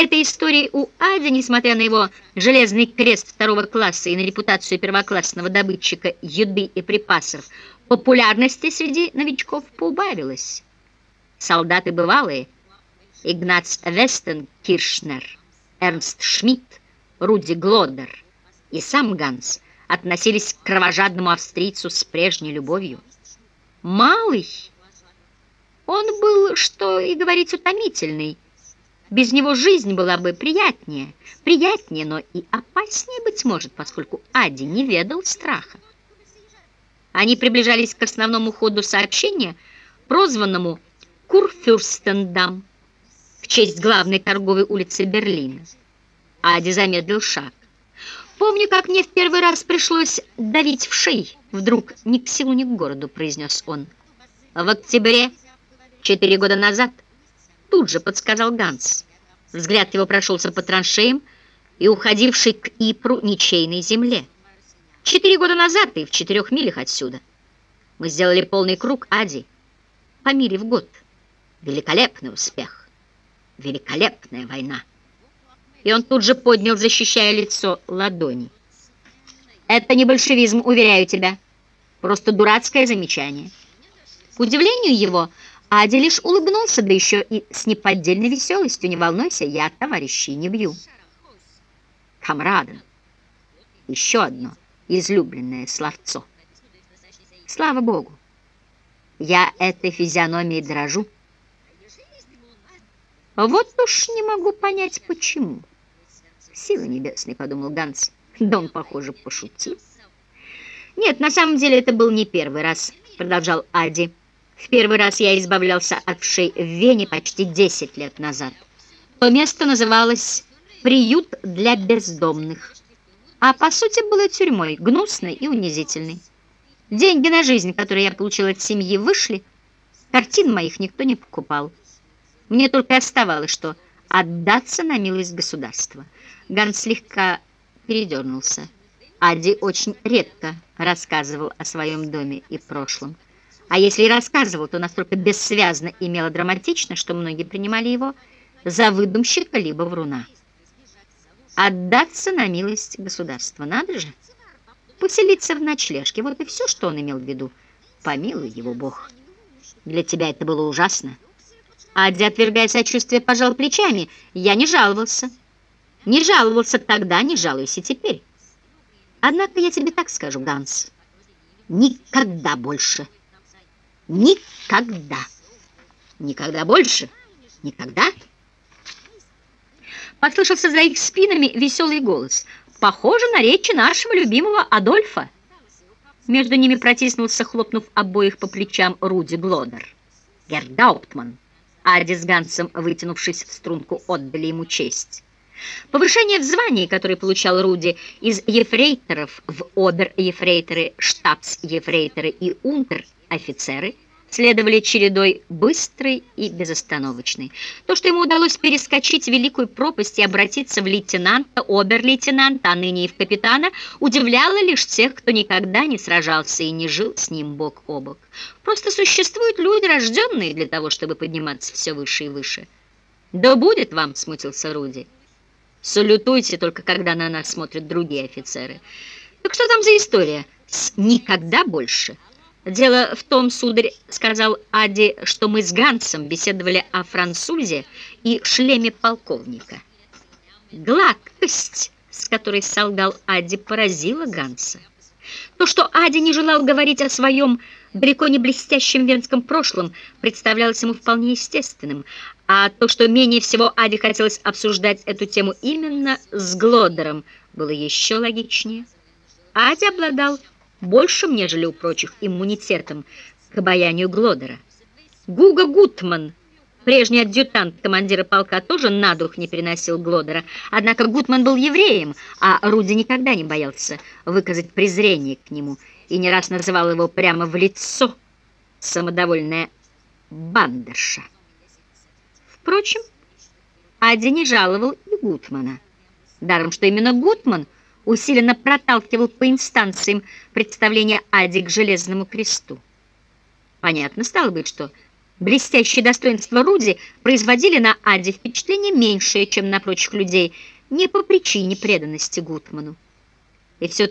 этой истории у Ади, несмотря на его железный крест второго класса и на репутацию первоклассного добытчика еды и припасов, популярности среди новичков поубавилось. Солдаты бывалые, Игнац Вестен Киршнер, Эрнст Шмидт, Руди Глодер и сам Ганс относились к кровожадному австрийцу с прежней любовью. Малый, он был, что и говорить, утомительный, без него жизнь была бы приятнее, приятнее, но и опаснее, быть может, поскольку Ади не ведал страха. Они приближались к основному ходу сообщения, прозванному Курфюрстендам, в честь главной торговой улицы Берлина. Ади замедлил шаг. «Помню, как мне в первый раз пришлось давить в шеи, вдруг ни к селу, ни к городу», — произнес он. «В октябре, четыре года назад», Тут же подсказал Ганс. Взгляд его прошелся по траншеям и уходившей к Ипру ничейной земле. Четыре года назад и в четырех милях отсюда. Мы сделали полный круг Ади по миле в год. Великолепный успех. Великолепная война. И он тут же поднял, защищая лицо, ладони. Это не большевизм, уверяю тебя. Просто дурацкое замечание. К удивлению его, Ади лишь улыбнулся, да еще и с неподдельной веселостью. «Не волнуйся, я товарищей не бью». «Камрада» — еще одно излюбленное словцо. Слава Богу, я этой физиономией дрожу. Вот уж не могу понять, почему. Силы небесные, подумал Ганс. Да он, похоже, пошутил. Нет, на самом деле это был не первый раз, продолжал Ади. В первый раз я избавлялся от вшей в Вене почти 10 лет назад. То место называлось «Приют для бездомных», а по сути было тюрьмой, гнусной и унизительной. Деньги на жизнь, которые я получил от семьи, вышли, картин моих никто не покупал. Мне только оставалось, что отдаться на милость государства. Ганс слегка передернулся. Ади очень редко рассказывал о своем доме и прошлом. А если и рассказывал, то настолько бессвязно и мелодраматично, что многие принимали его за выдумщика либо вруна. Отдаться на милость государства, надо же. Поселиться в ночлежке, вот и все, что он имел в виду. Помилуй его Бог. Для тебя это было ужасно. Адди, отвергая сочувствие, пожал плечами. Я не жаловался. Не жаловался тогда, не жалуюсь и теперь. Однако я тебе так скажу, Ганс, никогда больше Никогда. Никогда больше. Никогда. Послышался за их спинами веселый голос. Похоже на речи нашего любимого Адольфа. Между ними протиснулся, хлопнув обоих по плечам, Руди Глодер. Гердауптман. Ади с Гансом, вытянувшись в струнку, отдали ему честь. Повышение в звании, которое получал Руди из ефрейторов в обер-ефрейторы, штабс-ефрейторы и унтер – офицеры следовали чередой быстрой и безостановочной. То, что ему удалось перескочить великую пропасть и обратиться в лейтенанта, обер-лейтенанта, а ныне и в капитана, удивляло лишь тех, кто никогда не сражался и не жил с ним бок о бок. Просто существуют люди, рожденные для того, чтобы подниматься все выше и выше. «Да будет вам», — смутился Руди. «Салютуйте только, когда на нас смотрят другие офицеры». «Так что там за история «никогда больше»?» «Дело в том, сударь, — сказал Ади, — что мы с Гансом беседовали о французе и шлеме полковника. Гладкость, с которой солгал Ади, поразила Ганса. То, что Ади не желал говорить о своем далеко не блестящем венском прошлом, представлялось ему вполне естественным, а то, что менее всего Ади хотелось обсуждать эту тему именно с Глодером, было еще логичнее. Ади обладал большим, нежели у прочих, иммунитетом к обаянию Глодера. Гуга Гутман, прежний адъютант командира полка, тоже на дух не переносил Глодера, однако Гутман был евреем, а Руди никогда не боялся выказать презрение к нему и не раз называл его прямо в лицо самодовольная бандерша. Впрочем, Ади не жаловал и Гутмана, даром что именно Гутман – усиленно проталкивал по инстанциям представление Ади к Железному кресту. Понятно стало быть, что Блестящие достоинства Руди производили на Аде впечатление меньшее, чем на прочих людей, не по причине преданности Гутману. И все